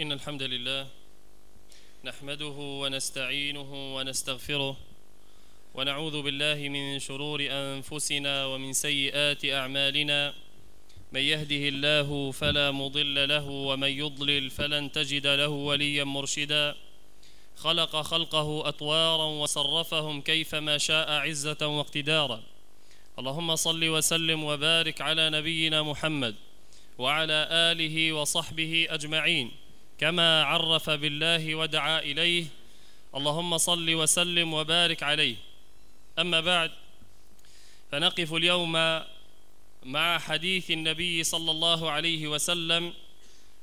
إن الحمد لله نحمده ونستعينه ونستغفره ونعوذ بالله من شرور أنفسنا ومن سيئات أعمالنا. من يهده الله فلا مضل له ومن يضلل فلن تجد له وليا مرشدا. خلق خلقه أطوارا وصرفهم كيفما شاء عزة واقتدارا. اللهم صل وسلم وبارك على نبينا محمد وعلى آله وصحبه أجمعين. كما عرف بالله ودعا إليه. اللهم صل وسلم وبارك عليه. أما بعد فنقف اليوم مع حديث النبي صلى الله عليه وسلم.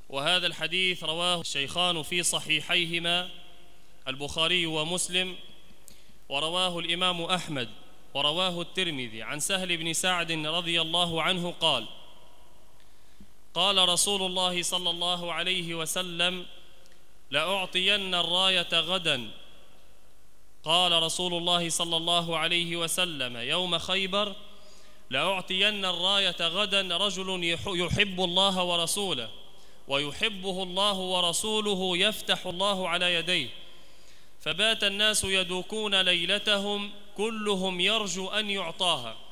وهذا الحديث رواه الشيخان في صحيحيهما البخاري ومسلم ورواه الإمام أحمد ورواه الترمذي. عن سهل بن سعد رضي الله عنه قال قال رسول الله صلى الله عليه وسلم لأعطين الراية غدا. قال رسول الله صلى الله عليه وسلم يوم خيبر لأعطين الراية غدا رجل يحب الله ورسوله ويحبه الله ورسوله يفتح الله على يديه. فبات الناس يدوكون ليلتهم كلهم يرجو أن يعطاها.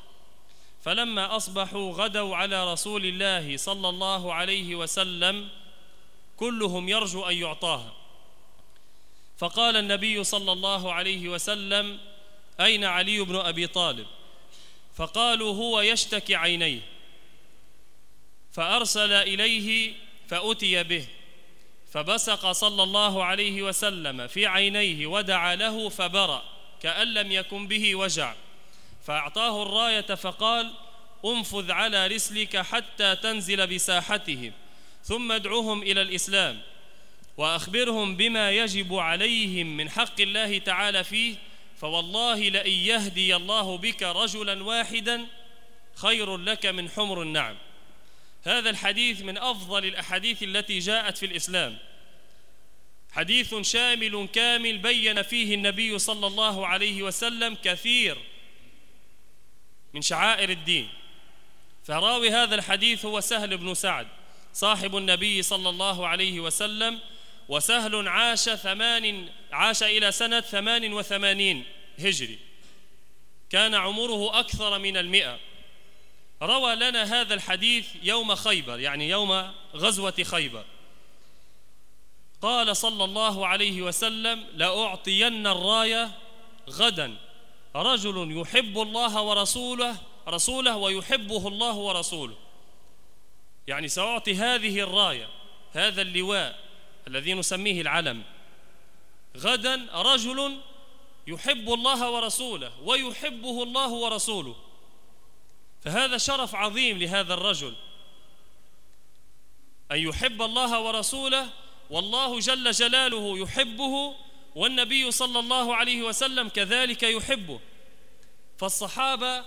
فلما أصبحوا غدوا على رسول الله صلى الله عليه وسلم كلهم يرجو أن يعطاها. فقال النبي صلى الله عليه وسلم أين علي بن أبي طالب؟ فقالوا هو يشتكي عينيه. فأرسل إليه فأتي به. فبسق صلى الله عليه وسلم في عينيه ودعا له فبرأ كأن لم يكن به وجع. فأعطاه الراية فقال انفذ على رسلك حتى تنزل بساحتهم ثم ادعوهم إلى الإسلام وأخبرهم بما يجب عليهم من حق الله تعالى فيه فوالله لئن يهدي الله بك رجلا واحدا خير لك من حمر النعم. هذا الحديث من أفضل الأحاديث التي جاءت في الإسلام. حديث شامل كامل بين فيه النبي صلى الله عليه وسلم كثير من شعائر الدين. فراوي هذا الحديث هو سهل بن سعد صاحب النبي صلى الله عليه وسلم وسهل عاش ثمان عاش إلى سنة ثمان وثمانين هجري. كان عمره أكثر من المئة. روى لنا هذا الحديث يوم خيبر يعني يوم غزوة خيبر. قال صلى الله عليه وسلم لأعطين الراية غدا. رجل يحب الله ورسوله رسوله ويحبه الله ورسوله. يعني سأعطي هذه الراية هذا اللواء الذي نسميه العلم. غدا رجل يحب الله ورسوله ويحبه الله ورسوله. فهذا شرف عظيم لهذا الرجل. أن يحب الله ورسوله والله جل جلاله يحبه والنبي صلى الله عليه وسلم كذلك يحبه. فالصحابة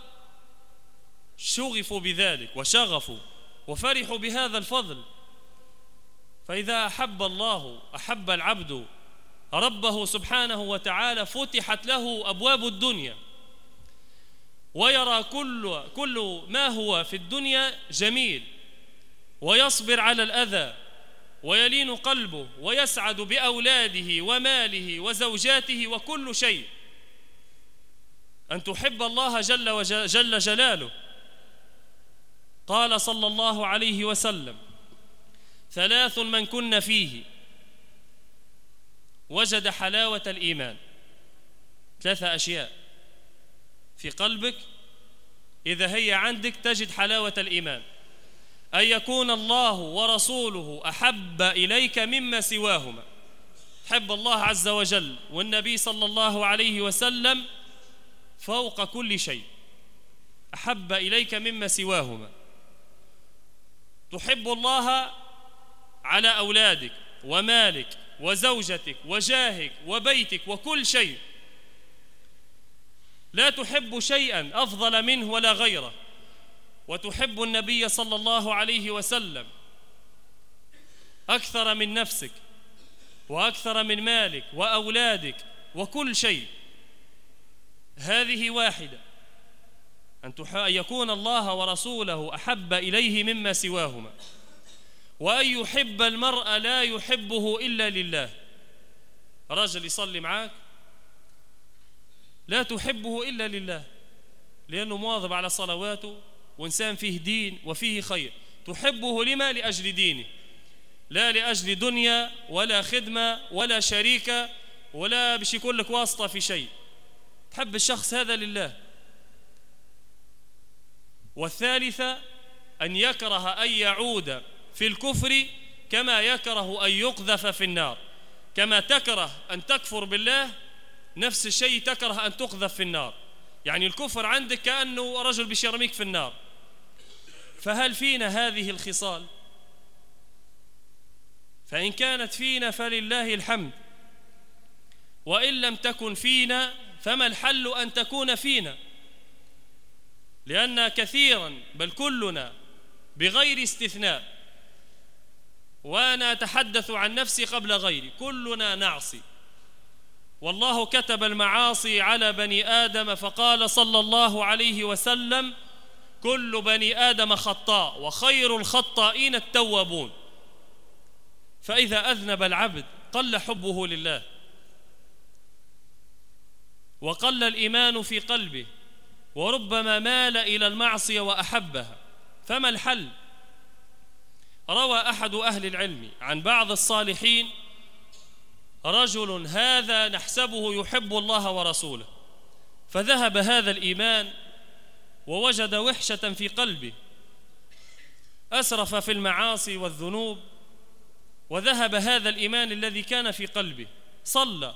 شغفوا بذلك وشغفوا وفرحوا بهذا الفضل. فإذا أحب الله أحب العبد ربه سبحانه وتعالى فتحت له أبواب الدنيا. ويرى كل كل ما هو في الدنيا جميل. ويصبر على الأذى. ويلين قلبه ويسعد بأولاده وماله وزوجاته وكل شيء. أن تحب الله جل, وجل جلاله. قال صلى الله عليه وسلم ثلاث من كن فيه وجد حلاوة الإيمان. ثلاثة أشياء. في قلبك إذا هي عندك تجد حلاوة الإيمان. أن يكون الله ورسوله أحب إليك مما سواهما. حب الله عز وجل والنبي صلى الله عليه وسلم فوق كل شيء. أحب إليك مما سواهما. تحب الله على أولادك ومالك وزوجتك وجاهك وبيتك وكل شيء. لا تحب شيئا أفضل منه ولا غيره. وتحب النبي صلى الله عليه وسلم أكثر من نفسك وأكثر من مالك وأولادك وكل شيء. هذه واحدة. أن يكون الله ورسوله أحب إليه مما سواهما. وأن يحب المرء لا يحبه إلا لله. رجل يصلي معاك. لا تحبه إلا لله. لأنه مواظب على صلواته. وإنسان فيه دين وفيه خير. تحبه لما؟ لأجل دينه. لا لأجل دنيا ولا خدمة ولا شريكة ولا بش يكون لك واسطة في شيء. تحب الشخص هذا لله. والثالثة أن يكره أن يعود في الكفر كما يكره أن يقذف في النار. كما تكره أن تكفر بالله نفس الشيء تكره أن تقذف في النار. يعني الكفر عندك كأنه رجل بيرميك في النار. فهل فينا هذه الخصال؟ فإن كانت فينا فلله الحمد وإن لم تكن فينا فما الحل أن تكون فينا؟ لأن كثيرا بل كلنا بغير استثناء وأنا أتحدث عن نفسي قبل غيري كلنا نعصي. والله كتب المعاصي على بني آدم فقال صلى الله عليه وسلم كل بني آدم خطاء وخير الخطائين التوابون. فإذا أذنب العبد قل حبه لله. وقل الإيمان في قلبه. وربما مال إلى المعصية وأحبها. فما الحل؟ روى أحد أهل العلم عن بعض الصالحين رجل هذا نحسبه يحب الله ورسوله. فذهب هذا الإيمان ووجد وحشة في قلبه. أسرف في المعاصي والذنوب وذهب هذا الإيمان الذي كان في قلبه. صلى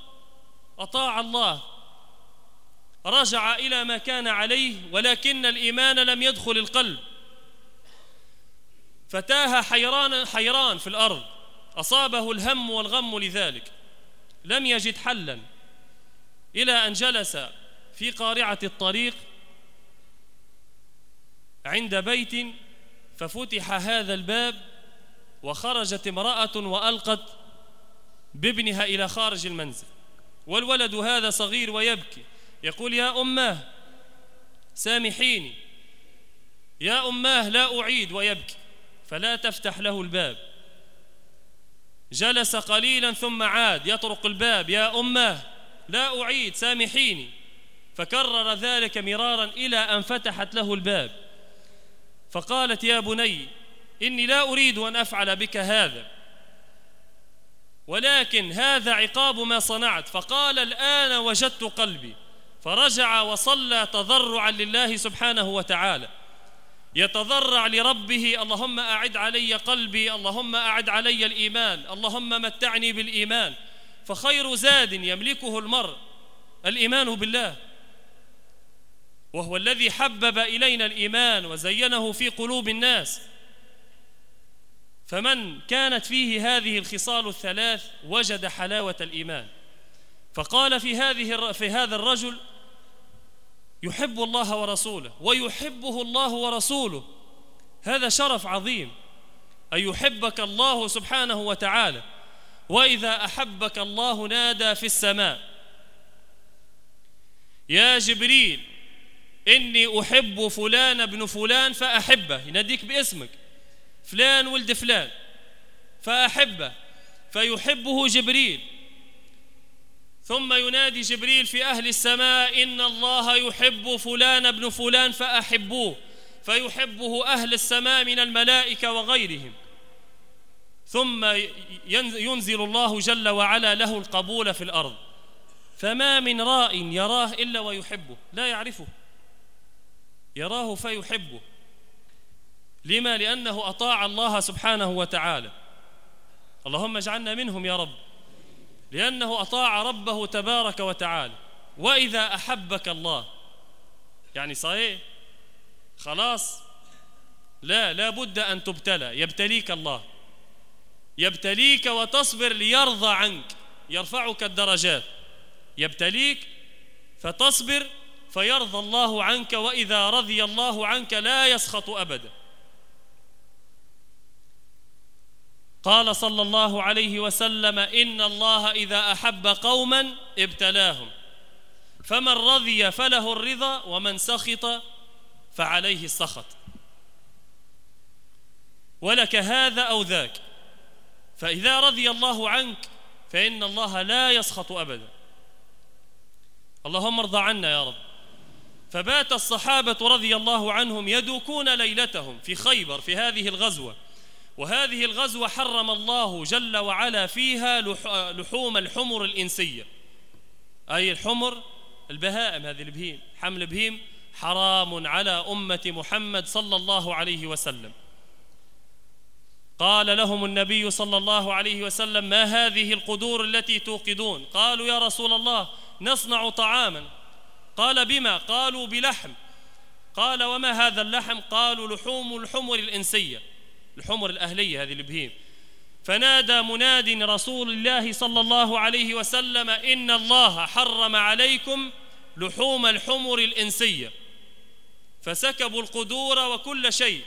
أطاع الله. رجع إلى ما كان عليه ولكن الإيمان لم يدخل القلب. فتاه حيران حيران في الأرض. أصابه الهم والغم لذلك. لم يجد حلا. إلى أن جلس في قارعة الطريق عند بيت ففتح هذا الباب وخرجت امرأة وألقت بابنها إلى خارج المنزل. والولد هذا صغير ويبكي يقول يا أماه سامحيني. يا أماه لا أعيد. ويبكي. فلا تفتح له الباب. جلس قليلا ثم عاد. يطرق الباب. يا أماه لا أعيد سامحيني. فكرر ذلك مرارا إلى أن فتحت له الباب. فقالت يا بني إني لا أريد أن أفعل بك هذا ولكن هذا عقاب ما صنعت. فقال الآن وجدت قلبي. فرجع وصلى تضرعا لله سبحانه وتعالى. يتضرع لربه اللهم أعد علي قلبي اللهم أعد علي الإيمان اللهم متعني بالإيمان. فخير زاد يملكه المرء الإيمان بالله. وهو الذي حبب إلينا الإيمان وزينه في قلوب الناس. فمن كانت فيه هذه الخصال الثلاث وجد حلاوة الإيمان. فقال في هذه في هذا الرجل يحب الله ورسوله ويحبه الله ورسوله. هذا شرف عظيم. أن يحبك الله سبحانه وتعالى؟ وإذا أحبك الله نادى في السماء. يا جبريل إني أحب فلان ابن فلان فأحبه. يناديك باسمك. فلان ولد فلان فأحبه. فيحبه جبريل. ثم ينادي جبريل في أهل السماء إن الله يحب فلان ابن فلان فأحبوه. فيحبه أهل السماء من الملائكة وغيرهم. ثم ينزل الله جل وعلا له القبول في الأرض. فما من راء يراه إلا ويحبه. لا يعرفه. يراه فيحبه. لما؟ لأنه أطاع الله سبحانه وتعالى. اللهم اجعلنا منهم يا رب. لأنه أطاع ربه تبارك وتعالى. وإذا أحبك الله. يعني صحيح؟ خلاص. لا لا بد أن تبتلى. يبتليك الله. يبتليك وتصبر ليرضى عنك. يرفعك الدرجات. يبتليك فتصبر فيرضى الله عنك وإذا رضي الله عنك لا يسخط أبدا. قال صلى الله عليه وسلم إن الله إذا أحب قوما ابتلاهم فمن رضي فله الرضا ومن سخط فعليه السخط. ولك هذا أو ذاك فإذا رضي الله عنك فإن الله لا يسخط أبدا. اللهم ارضى عنا يا رب. فبات الصحابة رضي الله عنهم يدوكون ليلتهم في خيبر في هذه الغزوة. وهذه الغزوة حرم الله جل وعلا فيها لحوم الحمر الإنسية. أي الحمر؟ البهائم هذه البهيم حمل بهيم حرام على أمة محمد صلى الله عليه وسلم. قال لهم النبي صلى الله عليه وسلم ما هذه القدور التي توقدون؟ قالوا يا رسول الله نصنع طعاما. قال بما؟ قالوا بلحم. قال وما هذا اللحم؟ قالوا لحوم الحمر الإنسية. الحمر الأهلية هذه البهيم فنادى مناد رسول الله صلى الله عليه وسلم إن الله حرم عليكم لحوم الحمر الإنسية. فسكبوا القدور وكل شيء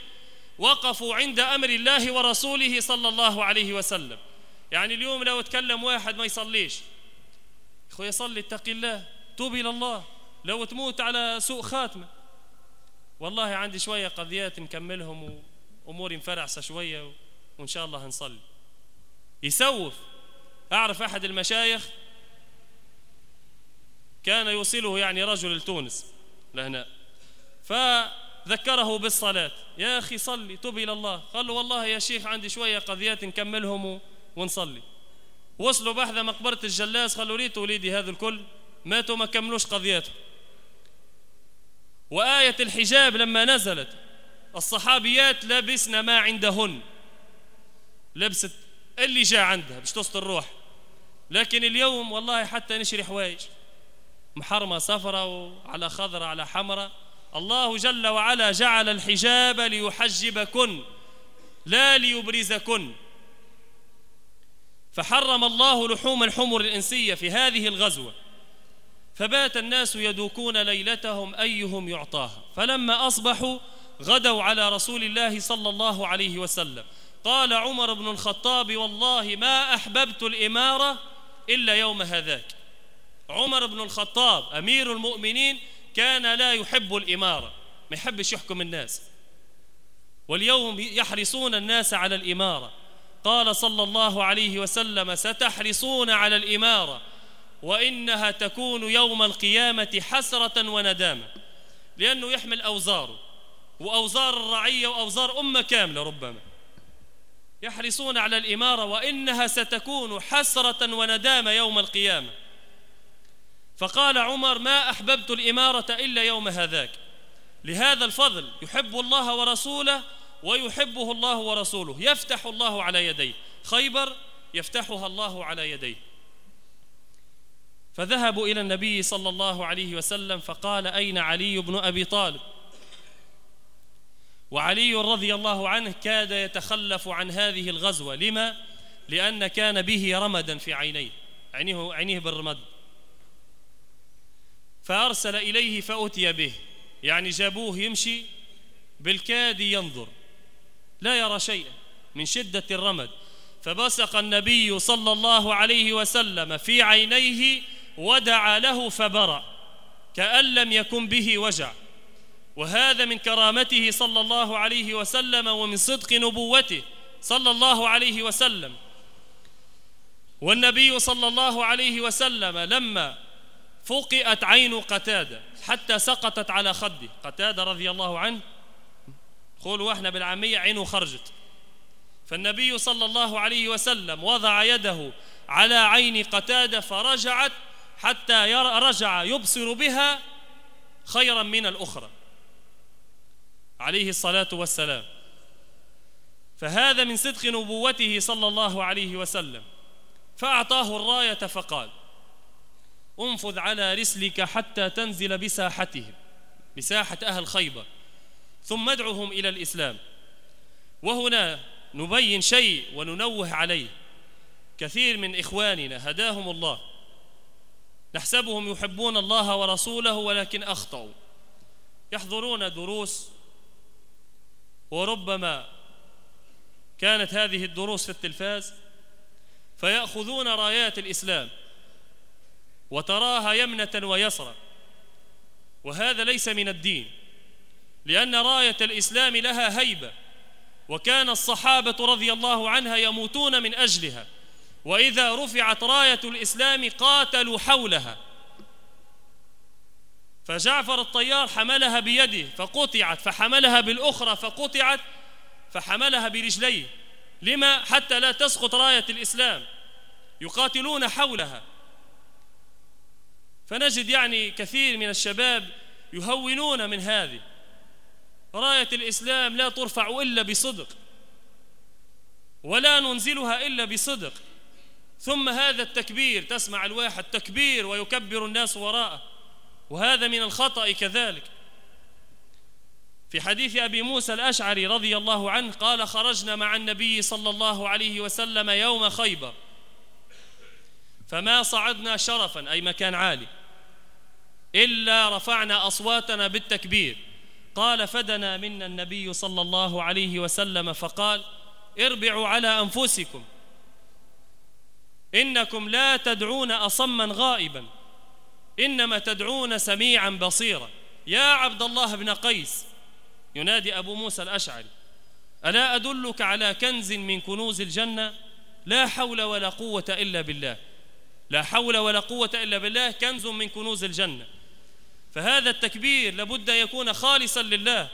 وقفوا عند أمر الله ورسوله صلى الله عليه وسلم. يعني اليوم لو تكلم واحد ما يصليش. أخوي صلي اتق الله توب إلى الله. لو تموت على سوء خاتمة. والله عندي شوية قضيات نكملهم وأموري مفرعسة شوية وإن شاء الله هنصلي يسوف. أعرف أحد المشايخ كان يوصله يعني رجل لتونس لهنا. فذكره بالصلاة. يا أخي صلي تب إلى الله. قال له والله يا شيخ عندي شوية قضيات نكملهم ونصلي. وصلوا بحث مقبرة الجلاس قالوا ريت وليدي هذا الكل. ماتوا ما كملوش قضياتهم. وآية الحجاب لما نزلت الصحابيات لبسن ما عندهن. لبست اللي جاء عندها باش تستر الروح. لكن اليوم والله حتى نشري حوايج. محرمة صفرة وعلى خضرة على حمرة. الله جل وعلا جعل الحجاب ليحجبكن لا ليبرزكن. فحرم الله لحوم الحمر الإنسية في هذه الغزوة. فبات الناس يدوكون ليلتهم أيهم يعطاها. فلما أصبحوا غدوا على رسول الله صلى الله عليه وسلم. قال عمر بن الخطاب والله ما أحببت الإمارة إلا يوم هذاك. عمر بن الخطاب أمير المؤمنين كان لا يحب الإمارة. ما يحبش يحكم الناس. واليوم يحرصون الناس على الإمارة. قال صلى الله عليه وسلم ستحرصون على الإمارة. وإنها تكون يوم القيامة حسرة وندامة لأنه يحمل أوزاره وأوزار الرعية وأوزار أمة كاملة ربما. يحرصون على الإمارة وإنها ستكون حسرة وندامة يوم القيامة. فقال عمر ما أحببت الإمارة إلا يوم هذاك. لهذا الفضل يحب الله ورسوله ويحبه الله ورسوله. يفتح الله على يديه. خيبر يفتحها الله على يديه. فذهبوا إلى النبي صلى الله عليه وسلم فقال أين علي بن أبي طالب؟ وعلي رضي الله عنه كاد يتخلف عن هذه الغزوة. لما؟ لأن كان به رمدا في عينيه. عينيه, عينيه بالرمد فأرسل إليه فأتي به. يعني جابوه يمشي بالكاد ينظر. لا يرى شيئا من شدة الرمد. فبصق النبي صلى الله عليه وسلم في عينيه ودعا له فبرأ كأن لم يكن به وجع. وهذا من كرامته صلى الله عليه وسلم ومن صدق نبوته صلى الله عليه وسلم. والنبي صلى الله عليه وسلم لما فقئت عين قتادة حتى سقطت على خده. قتادة رضي الله عنه قولوا إحنا بالعامية عينه خرجت. فالنبي صلى الله عليه وسلم وضع يده على عين قتادة فرجعت حتى رجع يبصر بها خيرا من الأخرى. عليه الصلاة والسلام. فهذا من صدق نبوته صلى الله عليه وسلم. فأعطاه الراية فقال انفذ على رسلك حتى تنزل بساحتهم بساحة أهل خيبر ثم ادعهم إلى الإسلام. وهنا نبين شيء وننوه عليه. كثير من إخواننا هداهم الله. نحسبهم يحبون الله ورسوله ولكن أخطأوا. يحضرون دروس وربما كانت هذه الدروس في التلفاز فيأخذون رايات الإسلام وتراها يمنة ويسرا. وهذا ليس من الدين لأن راية الإسلام لها هيبة وكان الصحابة رضي الله عنها يموتون من أجلها. وإذا رفعت راية الإسلام قاتلوا حولها. فجعفر الطيار حملها بيده فقطعت فحملها بالأخرى فقطعت فحملها برجليه. لما؟ حتى لا تسقط راية الإسلام. يقاتلون حولها. فنجد يعني كثير من الشباب يهونون من هذه. راية الإسلام لا ترفع إلا بصدق ولا ننزلها إلا بصدق. ثم هذا التكبير تسمع الواحد تكبير ويكبر الناس وراءه. وهذا من الخطأ كذلك. في حديث أبي موسى الأشعري رضي الله عنه قال خرجنا مع النبي صلى الله عليه وسلم يوم خيبر. فما صعدنا شرفا أي مكان عالي إلا رفعنا أصواتنا بالتكبير. قال فدنا منا النبي صلى الله عليه وسلم فقال اربعوا على أنفسكم إنكم لا تدعون أصما غائبا إنما تدعون سميعا بصيرا. يا عبد الله بن قيس ينادي أبو موسى الأشعري ألا أدلك على كنز من كنوز الجنة؟ لا حول ولا قوة إلا بالله. لا حول ولا قوة إلا بالله كنز من كنوز الجنة. فهذا التكبير لابد يكون خالصا لله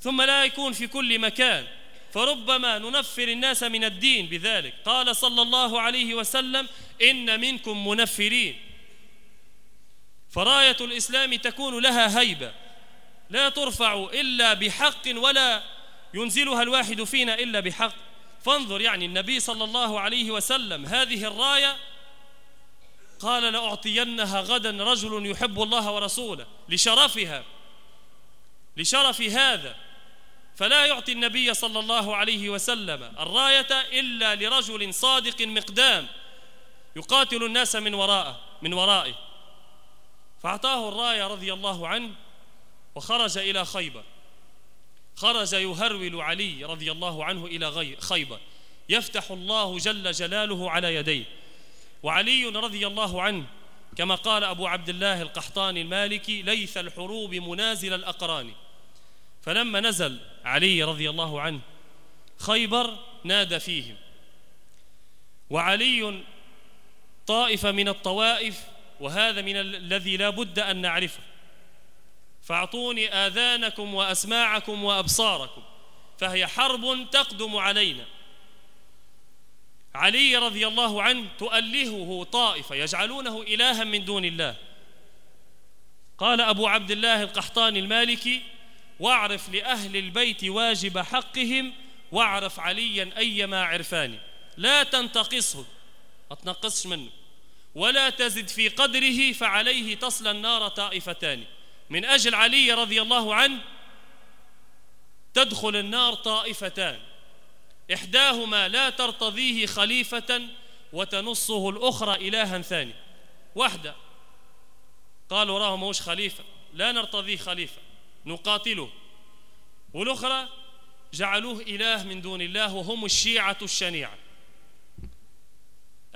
ثم لا يكون في كل مكان. فربما ننفر الناس من الدين بذلك. قال صلى الله عليه وسلم إن منكم منفرين. فراية الإسلام تكون لها هيبة. لا ترفع إلا بحق ولا ينزلها الواحد فينا إلا بحق. فانظر يعني النبي صلى الله عليه وسلم هذه الراية. قال لأعطينها غدا رجل يحب الله ورسوله لشرفها. لشرف هذا. فلا يعطي النبي صلى الله عليه وسلم الراية إلا لرجل صادق مقدام يقاتل الناس من وراءه من ورائه. فأعطاه الراية رضي الله عنه وخرج إلى خيبر. خرج يهرول علي رضي الله عنه إلى خيبر. يفتح الله جل جلاله على يديه. وعلي رضي الله عنه كما قال أبو عبد الله القحطاني المالكي ليث الحروب منازل الأقران فلما نزل علي رضي الله عنه خيبر نادى فيهم وعلي طائفة من الطوائف وهذا من الذي لا بد أن نعرفه. فأعطوني آذانكم وأسماعكم وأبصاركم فهي حرب تقدم علينا. علي رضي الله عنه تؤلهه طائفة يجعلونه إلها من دون الله. قال أبو عبد الله القحطاني المالكي واعرف لأهل البيت واجب حقهم واعرف عليا أيما عرفان لا تنتقصه. ما تنقصش منه. ولا تزد في قدره فعليه تصل النار طائفتان. من أجل علي رضي الله عنه تدخل النار طائفتان. إحداهما لا ترتضيه خليفة وتنصه الأخرى إلها ثاني. واحدة. قالوا راه موش خليفة. لا نرتضيه خليفة. نقاتله. والأخرى جعلوه إله من دون الله وهم الشيعة الشنيعة.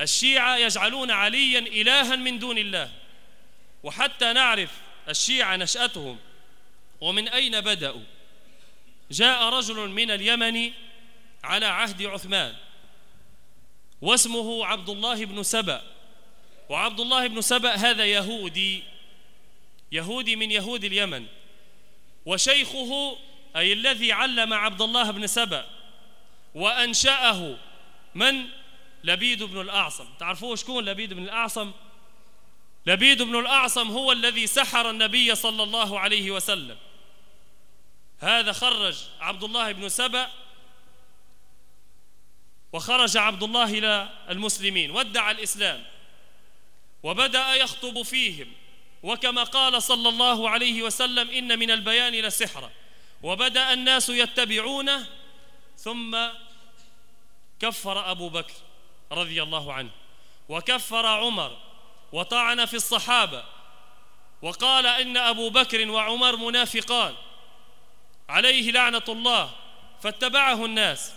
الشيعة يجعلون عليا إلها من دون الله. وحتى نعرف الشيعة نشأتهم. ومن أين بدأوا؟ جاء رجل من اليمن على عهد عثمان. واسمه عبد الله بن سبأ. وعبد الله بن سبأ هذا يهودي. يهودي من يهود اليمن. وشيخه أي الذي علم عبد الله بن سبأ وأنشأه من؟ لبيد بن الأعصم. تعرفوه شكون لبيد بن الأعصم؟ لبيد بن الأعصم هو الذي سحر النبي صلى الله عليه وسلم. هذا خرج عبد الله بن سبأ وخرج عبد الله إلى المسلمين وادعى الإسلام وبدأ يخطب فيهم. وكما قال صلى الله عليه وسلم إن من البيان لسحرا وبدأ الناس يتبعونه ثم كفر أبو بكر رضي الله عنه. وكفر عمر وطعن في الصحابة. وقال إن أبو بكر وعمر منافقان. عليه لعنة الله فاتبعه الناس.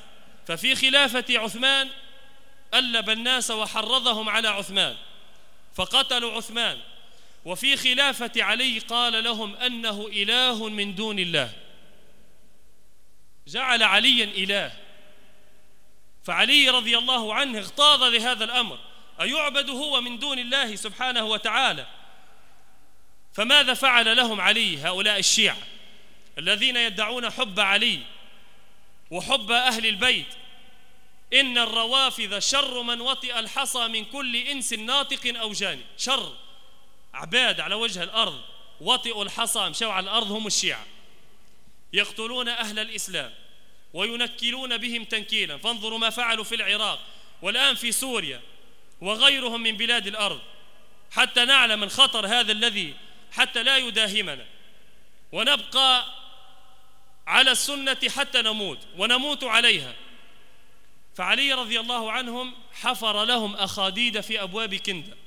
ففي خلافة عثمان ألب الناس وحرضهم على عثمان. فقتلوا عثمان. وفي خلافة علي قال لهم أنه إله من دون الله. جعل عليا إله. فعلي رضي الله عنه اغتاظ لهذا الأمر. أيعبد هو من دون الله سبحانه وتعالى؟ فماذا فعل لهم علي هؤلاء الشيعة الذين يدعون حب علي وحب أهل البيت؟ إن الروافذ شر من وطئ الحصى من كل إنس ناطق أو جاني. شر. عباد على وجه الأرض وطئوا الحصى مشوا على الأرض هم الشيعة. يقتلون أهل الإسلام وينكلون بهم تنكيلا. فانظروا ما فعلوا في العراق والآن في سوريا وغيرهم من بلاد الأرض. حتى نعلم الخطر هذا الذي حتى لا يداهمنا. ونبقى على السنة حتى نموت ونموت عليها. فعلي رضي الله عنهم حفر لهم أخاديد في أبواب كندة.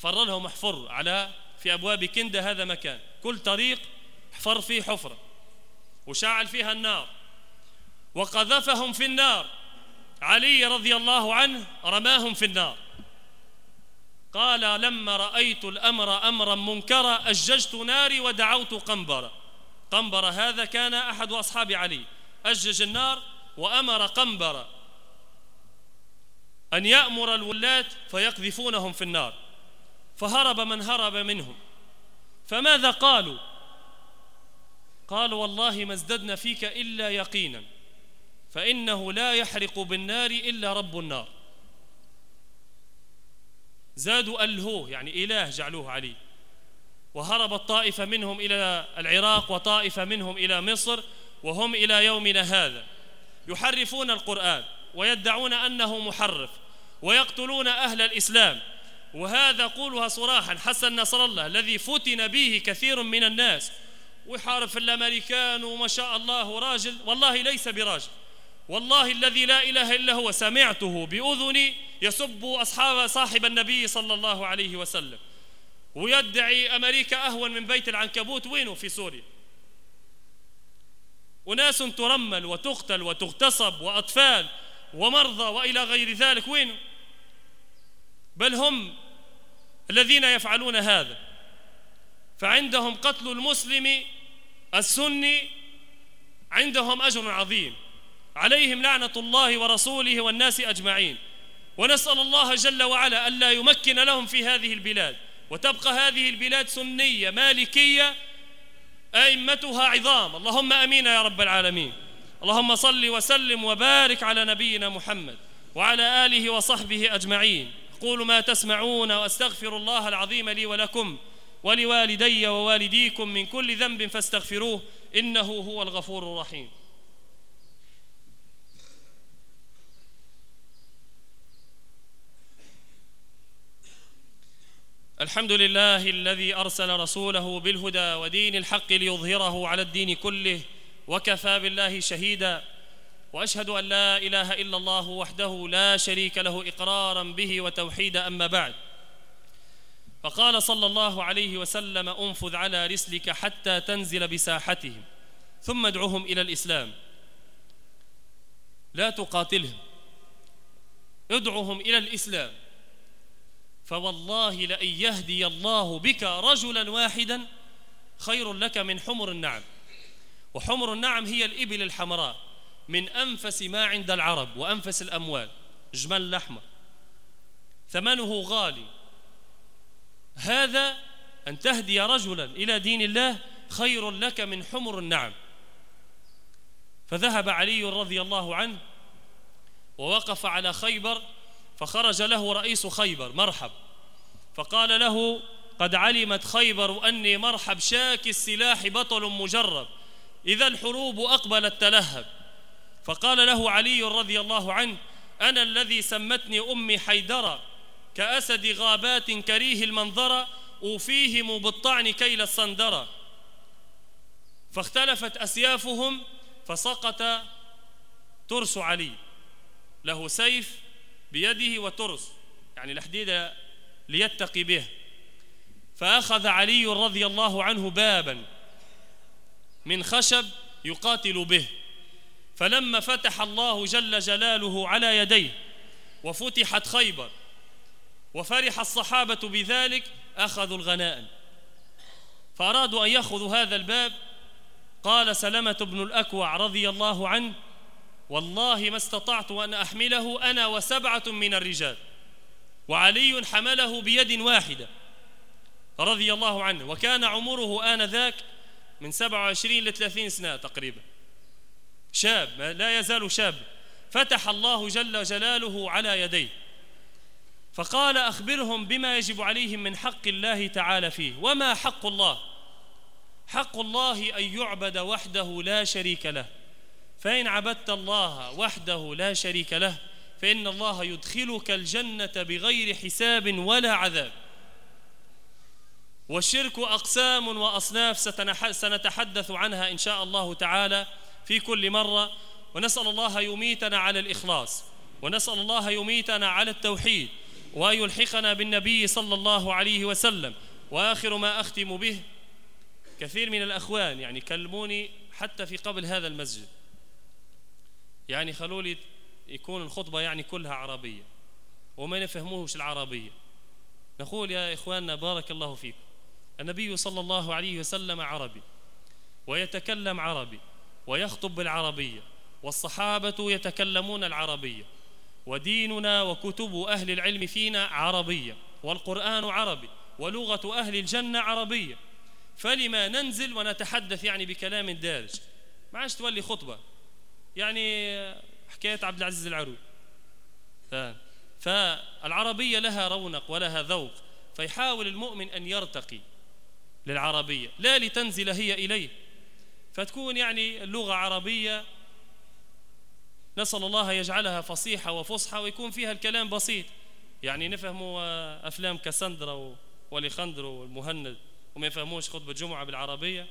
حفر لهم احفر على في أبواب كندة هذا مكان. كل طريق حفر فيه حفرة وشعل فيها النار وقذفهم في النار. علي رضي الله عنه رماهم في النار. قال لما رأيت الأمر أمرا منكرا أججت ناري ودعوت قنبرة. قنبرة هذا كان أحد أصحاب علي. أجج النار وأمر قنبرة أن يأمر الولاة فيقذفونهم في النار. فهرب من هرب منهم. فماذا قالوا؟ قالوا والله ما ازددنا فيك إلا يقينا فإنه لا يحرق بالنار إلا رب النار. زادوا ألهوه يعني إله جعلوه عليه وهرب الطائفة منهم إلى العراق وطائفة منهم إلى مصر وهم إلى يومنا هذا. يحرفون القرآن ويدعون أنه محرف ويقتلون أهل الإسلام. وهذا قولها صراحا حسن نصر الله الذي فتن به كثير من الناس. ويحارب في الأمريكان وما شاء الله راجل والله ليس براجل. والله الذي لا إله إلا هو سمعته بأذني يسب أصحاب صاحب النبي صلى الله عليه وسلم. ويدعي أمريكا أهون من بيت العنكبوت. وينه في سوريا؟ وناس ترمل وتقتل وتغتصب وأطفال ومرضى وإلى غير ذلك. وينه؟ بل هم الذين يفعلون هذا. فعندهم قتل المسلم السني عندهم أجر عظيم. عليهم لعنة الله ورسوله والناس أجمعين. ونسأل الله جل وعلا ألا يمكن لهم في هذه البلاد. وتبقى هذه البلاد سنية مالكية أئمتها عظام. اللهم أمين يا رب العالمين. اللهم صل وسلم وبارك على نبينا محمد وعلى آله وصحبه أجمعين. قولوا ما تسمعون وأستغفر الله العظيم لي ولكم ولوالدي ووالديكم من كل ذنب فاستغفروه إنه هو الغفور الرحيم. الحمد لله الذي أرسل رسوله بالهدى ودين الحق ليظهره على الدين كله وكفى بالله شهيدا. وأشهد أن لا إله إلا الله وحده لا شريك له إقرارا به وتوحيدا أما بعد. فقال صلى الله عليه وسلم أنفذ على رسلك حتى تنزل بساحتهم ثم ادعهم إلى الإسلام. لا تقاتلهم ادعهم إلى الإسلام. فوالله لأن يهدي الله بك رجلا واحدا خير لك من حمر النعم. وحمر النعم هي الإبل الحمراء. من أنفس ما عند العرب وأنفس الأموال جمل الأحمر. ثمنه غالي. هذا أن تهدي رجلا إلى دين الله خير لك من حمر النعم. فذهب علي رضي الله عنه ووقف على خيبر فخرج له رئيس خيبر مرحب. فقال له قد علمت خيبر أني مرحب شاك السلاح بطل مجرب. إذا الحروب أقبلت تلهب. فقال له علي رضي الله عنه أنا الذي سمتني أمي حيدرة كأسد غابات كريه المنظر أوفيهم بالطعن كيل الصندرة فاختلفت أسيافهم فسقط ترس علي. له سيف بيده وترس يعني الحديد ليتقي به. فأخذ علي رضي الله عنه بابا من خشب يقاتل به. فلما فتح الله جل جلاله على يديه وفتحت خيبر وفرح الصحابة بذلك أخذوا الغنائم. فأرادوا أن يأخذوا هذا الباب. قال سلمة بن الأكوع رضي الله عنه والله ما استطعت أن أحمله أنا وسبعة من الرجال وعلي حمله بيد واحدة. رضي الله عنه. وكان عمره آنذاك من 27 ل 30 سنة تقريبا. شاب لا يزال شاب. فتح الله جل جلاله على يديه. فقال أخبرهم بما يجب عليهم من حق الله تعالى فيه. وما حق الله؟ حق الله أن يعبد وحده لا شريك له. فإن عبدت الله وحده لا شريك له فإن الله يدخلك الجنة بغير حساب ولا عذاب. والشرك أقسام وأصناف سنتحدث عنها إن شاء الله تعالى. في كل مرة ونسأل الله يميتنا على الإخلاص ونسأل الله يميتنا على التوحيد وأن يلحقنا بالنبي صلى الله عليه وسلم وآخر ما أختم به كثير من الأخوان يعني كلموني حتى في قبل هذا المسجد. يعني خلوا لي يكون الخطبة يعني كلها عربية وما يفهموهش العربية. نقول يا إخواننا بارك الله فيكم النبي صلى الله عليه وسلم عربي ويتكلم عربي. ويخطب بالعربية والصحابة يتكلمون العربية وديننا وكتب أهل العلم فينا عربية والقرآن عربي ولغة أهل الجنة عربية. فلما ننزل ونتحدث يعني بكلام دارج ما عادش تولي خطبة. يعني حكاية عبد العزيز العروي. فالعربية لها رونق ولها ذوق فيحاول المؤمن أن يرتقي للعربية لا لتنزل هي إليه. فتكون يعني اللغة عربية. نسأل الله يجعلها فصيحة وفصحى ويكون فيها الكلام بسيط. يعني نفهموا أفلام كاسندرا وليخندرو والمهند وما يفهموش خطبة جمعة بالعربية.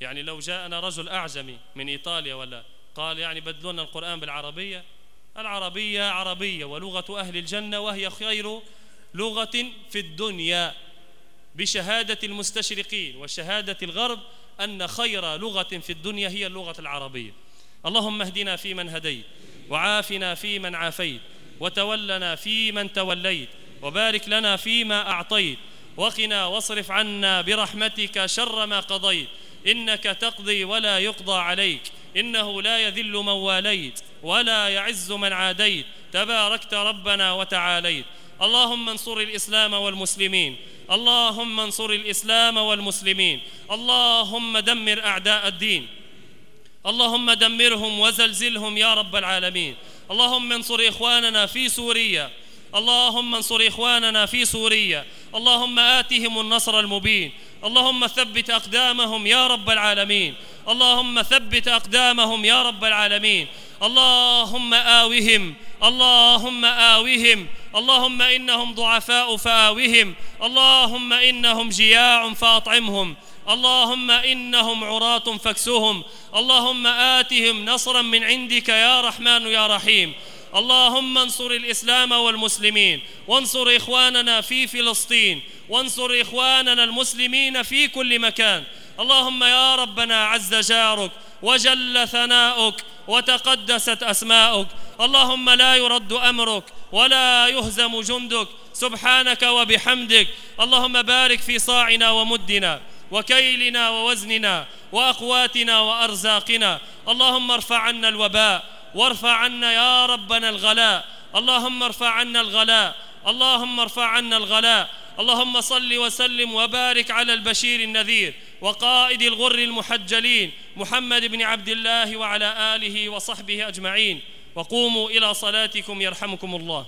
يعني لو جاءنا رجل أعجمي من إيطاليا ولا قال يعني بدلونا القرآن بالعربية. العربية عربية ولغة أهل الجنة وهي خير لغة في الدنيا بشهادة المستشرقين وشهادة الغرب أن خير لغة في الدنيا هي اللغة العربية. اللهم اهدنا فيمن هديت وعافنا فيمن عافيت وتولنا فيمن توليت وبارك لنا فيما أعطيت وقنا واصرف عنا برحمتك شر ما قضيت. إنك تقضي ولا يقضى عليك إنه لا يذل من واليت ولا يعز من عاديت. تباركت ربنا وتعاليت. اللهم انصر الإسلام والمسلمين. اللهم انصر الإسلام والمسلمين. اللهم دمر أعداء الدين. اللهم دمرهم وزلزلهم يا رب العالمين. اللهم انصر إخواننا في سوريا. اللهم انصر إخواننا في سوريا. اللهم آتهم النصر المبين. اللهم ثبت أقدامهم يا رب العالمين. اللهم ثبت أقدامهم يا رب العالمين. اللهم آوهم. اللهم آوهم. اللهم إنهم ضعفاء فآوهم. اللهم إنهم جياع فأطعمهم. اللهم إنهم عراة فاكسهم اللهم آتهم نصرا من عندك يا رحمن يا رحيم. اللهم انصر الإسلام والمسلمين. وانصر إخواننا في فلسطين. وانصر إخواننا المسلمين في كل مكان. اللهم يا ربنا عز جارك. وجل ثناؤك وتقدست أسماؤك. اللهم لا يرد أمرك ولا يهزم جندك. سبحانك وبحمدك. اللهم بارك في صاعنا ومدنا وكيلنا ووزننا وأقواتنا وأرزاقنا. اللهم ارفع عنا الوباء. وارفع عنا يا ربنا الغلاء. اللهم ارفع عنا الغلاء. اللهم ارفع عنا الغلاء. اللهم صل وسلم وبارك على البشير النذير. وقائد الغر المحجلين محمد بن عبد الله وعلى آله وصحبه أجمعين. وقوموا إلى صلاتكم يرحمكم الله.